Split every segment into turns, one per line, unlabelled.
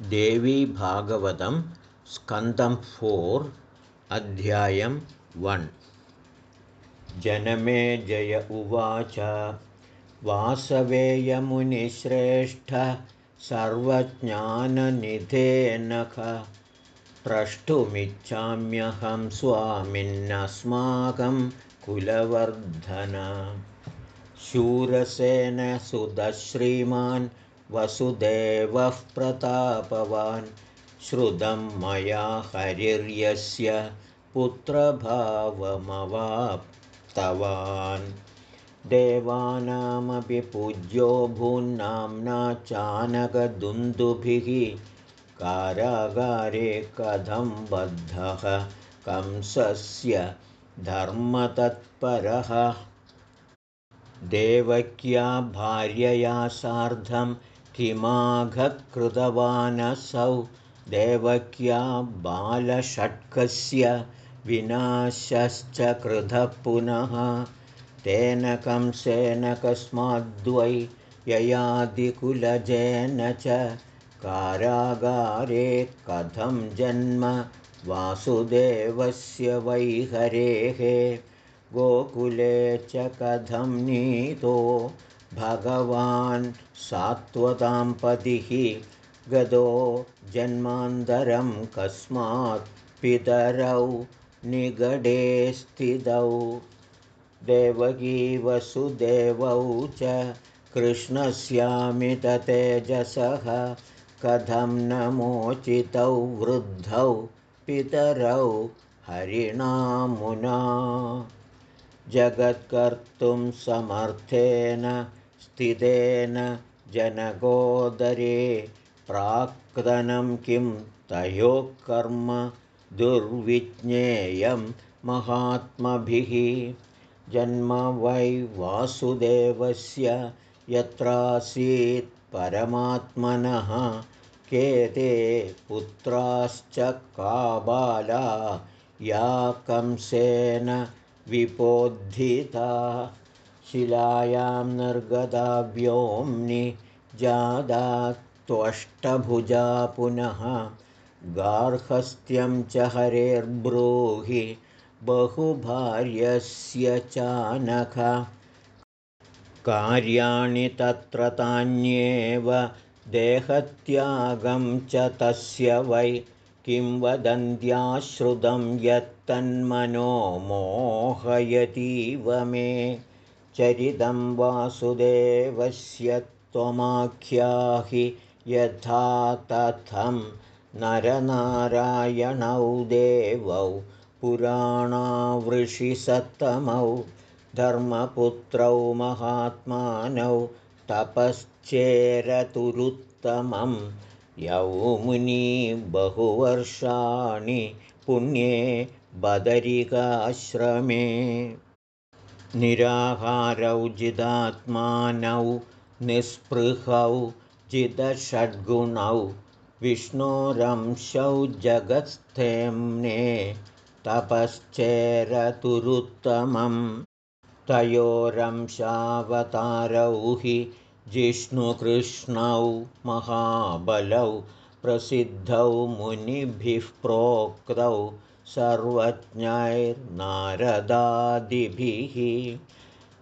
देवीभागवतं स्कन्दं four अध्यायं one. जनमे जय उवाच वासवेयमुनिश्रेष्ठ सर्वज्ञाननिधेनख प्रष्टुमिच्छाम्यहं स्वामिन्नस्माकं कुलवर्धन। शूरसेनसुतश्रीमान् वसुदेवः प्रतापवान् श्रुतं मया हरिर्यस्य पुत्रभावमवाप्तवान् देवानामपि पूज्यो भून्नाम्ना चानकदुन्दुभिः कारागारे कथं बद्धः कंसस्य धर्मतत्परः। देवक्या भार्यया सार्धं किमाघकृतवानसौ देवक्या बालषट्कस्य विनाशश्च कृतः पुनः। तेन कंसेन कस्माद्वै ययादिकुलजेन च कारागारे कथं जन्म वासुदेवस्य वैहरेः। गोकुले च कथं नीतो भगवान् सात्वताम्पतिः गदो जन्मान्तरं कस्मात् पितरौ निगडे स्थितौ। देवकी वसुदेवौ च कृष्णस्यामिततेजसः कथं न मोचितौ वृद्धौ पितरौ हरिणामुना जगत्कर्तुं समर्थेन स्थितेन जनकोदरे प्राक्तनं किं तयोः कर्म दुर्विज्ञेयं महात्मभिः? जन्म वै वासुदेवस्य यत्रासीत् परमात्मनः के ते पुत्राश्च काबाला या कंसेन विपोद्धिता शिलायां निर्गदा व्योम्नि जादा त्वष्टभुजा पुनः गार्हस्थ्यं च हरेर्ब्रूहि बहुभार्यस्य चानख कार्याणि तत्र तान्येव देहत्यागं च तस्य वै किं वदन्त्याश्रुतं यत्तन्मनो मोहयतीव मे चरितं वासुदेवस्य त्वमाख्याहि यथा तथं नरनारायणौ देवौ पुराणावृषिसत्तमौ धर्मपुत्रौ महात्मानौ तपश्चेरतुरुत्तमं यौमुनी बहुवर्षाणि पुण्ये बदरिकाश्रमे निराहारौ जिदात्मानौ निःस्पृहौ जिदषड्गुणौ विष्णोरंशौ जगत्स्थेम्ने तपश्चेरतुरुत्तमं तयोरंशावतारौ हि जिष्णुकृष्णौ महाबलौ प्रसिद्धौ मुनिभिः प्रोक्तौ सर्वज्ञैर्नारदादिभिः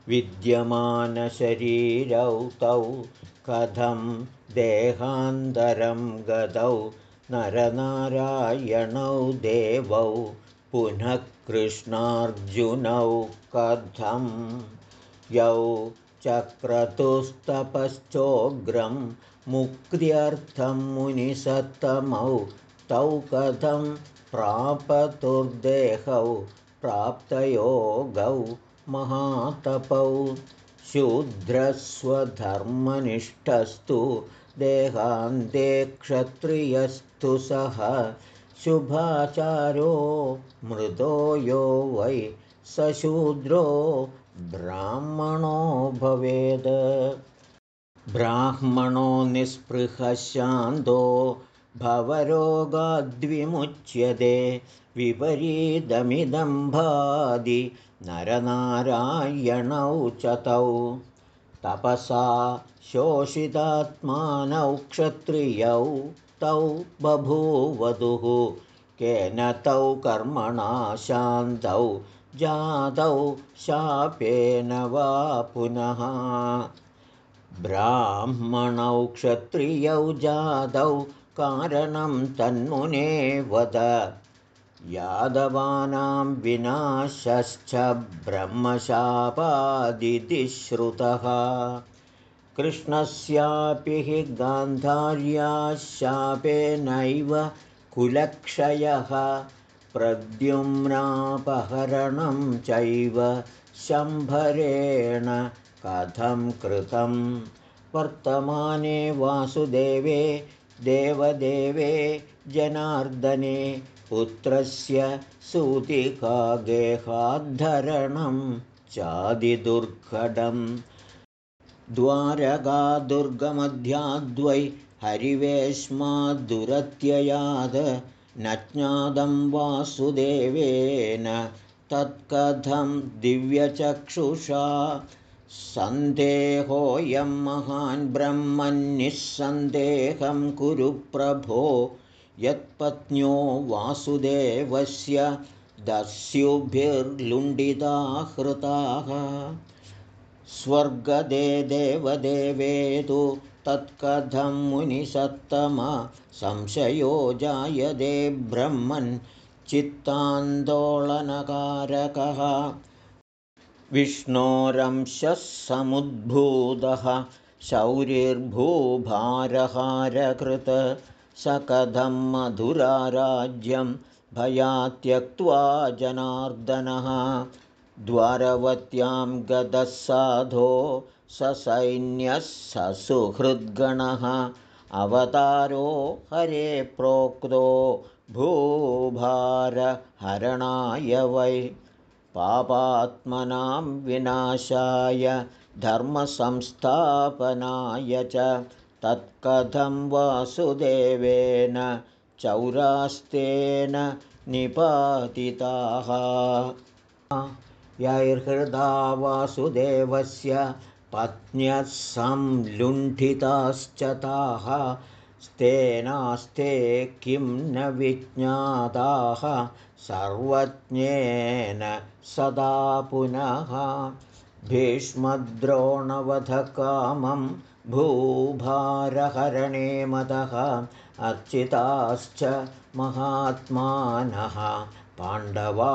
विद्यमानशरीरौ तौ कथं देहान्तरं गतौ नरनारायणौ देवौ पुनः कृष्णार्जुनौ कथं? यौ चक्रतुस्तपश्चोग्रं मुक्त्यर्थं मुनिसत्तमौ तौ कथं प्रापतुर्देहौ प्राप्तयोगौ महातपौ। शूद्रस्वधर्मनिष्ठस्तु देहान्ते क्षत्रियस्तु सः शुभाचारो मृदो यो वै सशूद्रो ब्राह्मणो भवेद्। ब्राह्मणो निःस्पृहशान्तो भवरोगाद्विमुच्यते विपरीतमिदं भादि नरनारायणौ च तौ तपसा शोषितात्मानौ क्षत्रियौ तौ बभूवधुः केन तौ कर्मणा शान्तौ जातौ शापेन वा पुनः। ब्राह्मणौ क्षत्रियौ जातौ कारणं तन्मुने वद यादवानां विनाशश्च ब्रह्मशापादिति श्रुतः कृष्णस्यापि हि गान्धार्याः शापेनैव कुलक्षयः। प्रद्युम्नापहरणं चैव शम्भरेण कथं कृतं वर्तमाने वासुदेवे देवदेवे जनार्दने पुत्रस्य सूतिकागेहाद्धरणं चादिदुर्घटम् द्वारकादुर्गमध्याद्वै हरिवेश्माद्दुरत्ययाद न ज्ञातं वासुदेवेन तत्कथं दिव्यचक्षुषा सन्देहोऽयं महान् ब्रह्मन्निःसन्देहं कुरु प्रभो यत्पत्न्यो वासुदेवस्य दस्युभिर्लुण्डिता हृताः स्वर्गदे देवदेवे तु तत्कथं मुनिसत्तम संशयो जायते ब्रह्मन् चित्तान्दोलनकारकः विष्णोरंशः समुद्भूतः शौरिर्भूभारहारकृत स कथं मधुराराज्यं भया त्यक्त्वा जनार्दनः। द्वारवत्यां गतः साधो ससैन्यः ससुहृद्गणः अवतारो हरे प्रोक्तो भूभारहरणाय वै पापात्मनां विनाशाय धर्मसंस्थापनाय च तत्कथं वासुदेवेन चौरास्तेन निपातिताः। यैर्हृदा वासुदेवस्य पत्न्यः संलुण्ठिताश्च ताः स्तेनास्ते किं न विज्ञाताः सर्वज्ञेन सदा पुनः भीष्मद्रोणवधकामं भूभारहरणे मदः अर्चिताश्च महात्मानः पाण्डवा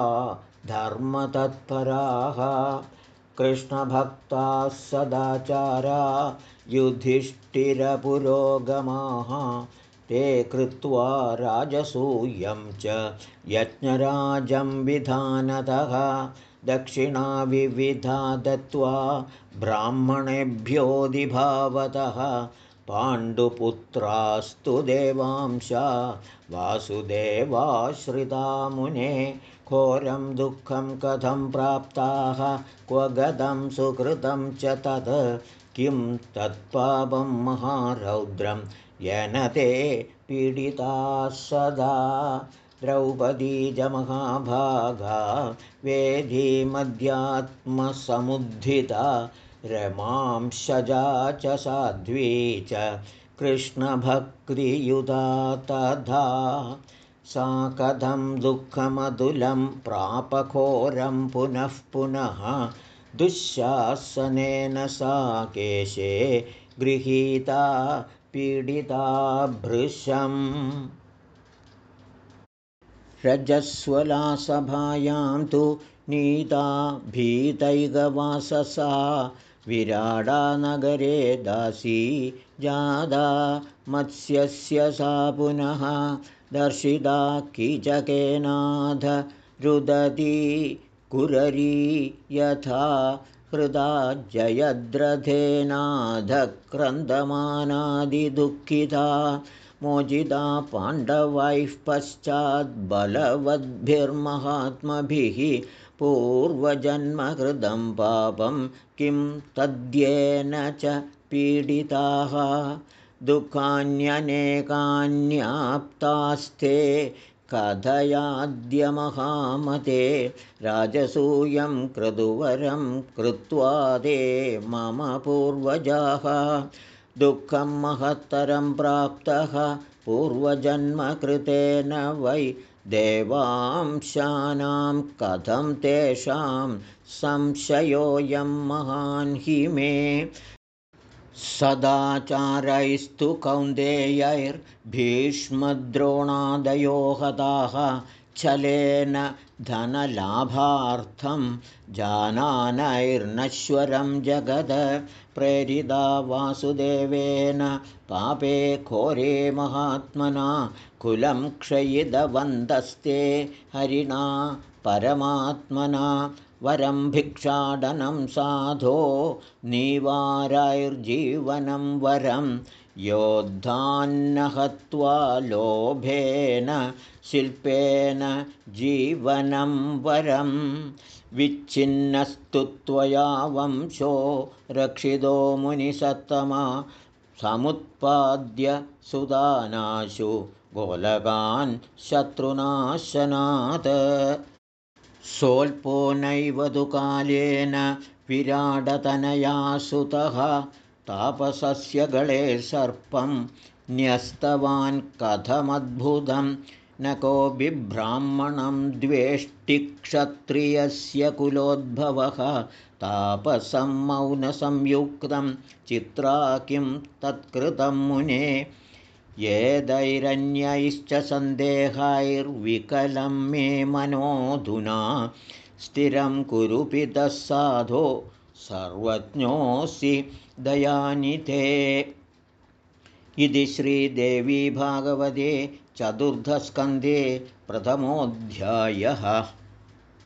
धर्मतत्पराः कृष्णभक्ताः सदाचारा युधिष्ठिरपुरोगमाः ते कृत्वा राजसूयं च यज्ञराजं विधानतः दक्षिणाविविधा दत्त्वा ब्राह्मणेभ्योऽधिभावतः पाण्डुपुत्रास्तु देवांशा वासुदेवाश्रितामुने घोरं दुःखं कथं प्राप्ताः क्व गतं सुकृतं च तत् किं तत्पापं महारौद्रं येन ते पीडिताः सदा द्रौपदी च महाभागा वेदीमध्यात्मसमुद्धिता रमांशजा च साध्वी च कृष्णभक्तियुधा तथा सा कथं दुःखमधुलं प्रापघोरं पुनः पुनः दुःशासनेन सा केशे गृहीता पीडिता भृशम्। रजस्वलासभायां तु नीता भीतैकवाससा। विराडानगरे दासी जादा मत्स्यस्य सा पुनः दर्शिता कीचकेनाथ रुदती कुररी यथा हृदा जयद्रथेनाधक्रन्दमानादिदुःखिता मोचिता पाण्डवैः पश्चाद्बलवद्भिर्महात्मभिः पूर्वजन्मकृतं पापं किं तद्येन च पीडिताः दुःखान्यनेकान्याप्तास्ते कथयाद्यमहामते राजसूयं क्रतुवरं कृत्वा ते मम पूर्वजाः। दुःखं महत्तरं प्राप्तः पूर्वजन्मकृतेन वै देवांशानां कथं तेषां संशयोऽयं महान् हि मे सदाचारैस्तु कौन्देयैर्भीष्मद्रोणादयो हताः छलेन धनलाभार्थं जानानैर्नश्वरं जगद प्रेरिता वासुदेवेन पापे घोरे महात्मना कुलं क्षयितवन्तस्ते हरिणा परमात्मना वरं भिक्षाटनं साधो निवारैर्जीवनं वरं योद्धान्नहत्वा लोभेन शिल्पेन जीवनं वरं विच्छिन्नस्तु त्वया वंशो रक्षितो मुनिसत्तमा समुत्पाद्य सुदानाशु गोलकान् शत्रुनाशनात् सोल्पो नैव तु कालेन विराडतनया सुतः तापसस्य गळे सर्पं न्यस्तवान् कथमद्भुतं। न कोऽपि ब्राह्मणं द्वेष्टिक्षत्रियस्य कुलोद्भवः। तापसं मौनसंयुक्तं चित्रा किं तत्कृतं मुने येदैरन्यैश्च सन्देहैर्विकलं मे मनोऽधुना स्थिरं कुरुपितः साधो सर्वज्ञोऽसि दयानिते इति श्रीदेवी भागवते चतुर्थस्कन्धे प्रथमोऽध्यायः